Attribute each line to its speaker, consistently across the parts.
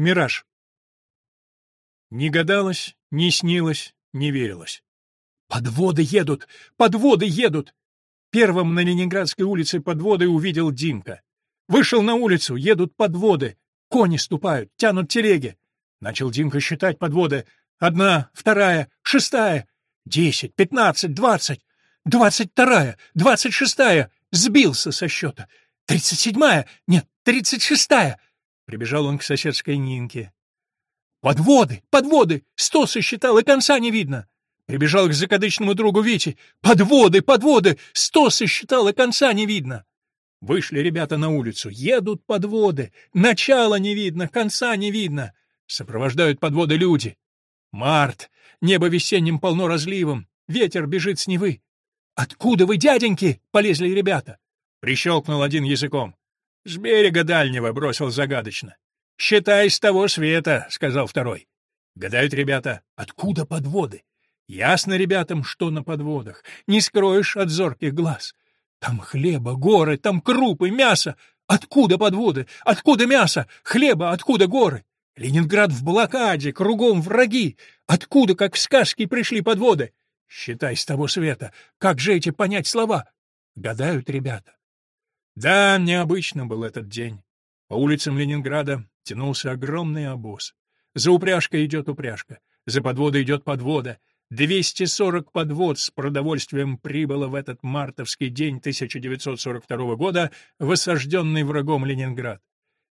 Speaker 1: Мираж. Не гадалось, не снилось, не верилось. Подводы едут! Подводы едут! Первым на Ленинградской улице подводы увидел Димка. Вышел на улицу, едут подводы. Кони ступают, тянут телеги. Начал Димка считать подводы. Одна, вторая, шестая. Десять, пятнадцать, двадцать. Двадцать вторая, двадцать шестая. Сбился со счета. Тридцать седьмая, нет, тридцать шестая. Прибежал он к соседской Нинке. «Подводы! Подводы! Сто сосчитал, и конца не видно!» Прибежал к закадычному другу Вите. «Подводы! Подводы! Сто сосчитал, и конца не видно!» Вышли ребята на улицу. Едут подводы. Начала не видно, конца не видно. Сопровождают подводы люди. Март. Небо весенним полно разливом. Ветер бежит с Невы. «Откуда вы, дяденьки?» — полезли ребята. Прищелкнул один языком. «С берега дальнего», — бросил загадочно. «Считай с того света», — сказал второй. Гадают ребята, откуда подводы? Ясно ребятам, что на подводах. Не скроешь от зорких глаз. Там хлеба, горы, там крупы, мясо. Откуда подводы? Откуда мясо? Хлеба, откуда горы? Ленинград в блокаде, кругом враги. Откуда, как в сказке, пришли подводы? Считай с того света. Как же эти понять слова? Гадают ребята. Да, необычно был этот день. По улицам Ленинграда тянулся огромный обоз. За упряжкой идет упряжка, за подводой идет подвода. 240 подвод с продовольствием прибыло в этот мартовский день 1942 года в осажденный врагом Ленинград.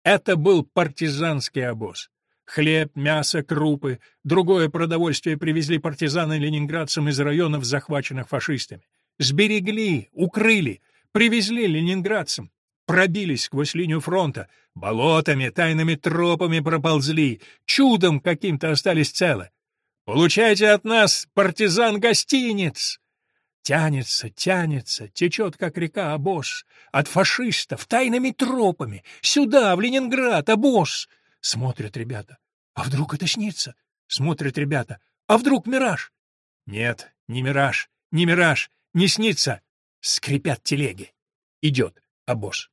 Speaker 1: Это был партизанский обоз. Хлеб, мясо, крупы, другое продовольствие привезли партизаны ленинградцам из районов, захваченных фашистами. Сберегли, укрыли, привезли ленинградцам, пробились сквозь линию фронта, болотами, тайными тропами проползли, чудом каким-то остались целы. Получайте от нас, партизан-гостиниц! Тянется, тянется, течет, как река обоз. От фашистов, тайными тропами. Сюда, в Ленинград, обоз. Смотрят ребята. А вдруг это снится? Смотрят ребята. А вдруг мираж? Нет, не мираж, не мираж, не снится. Скрипят телеги. Идет обоз.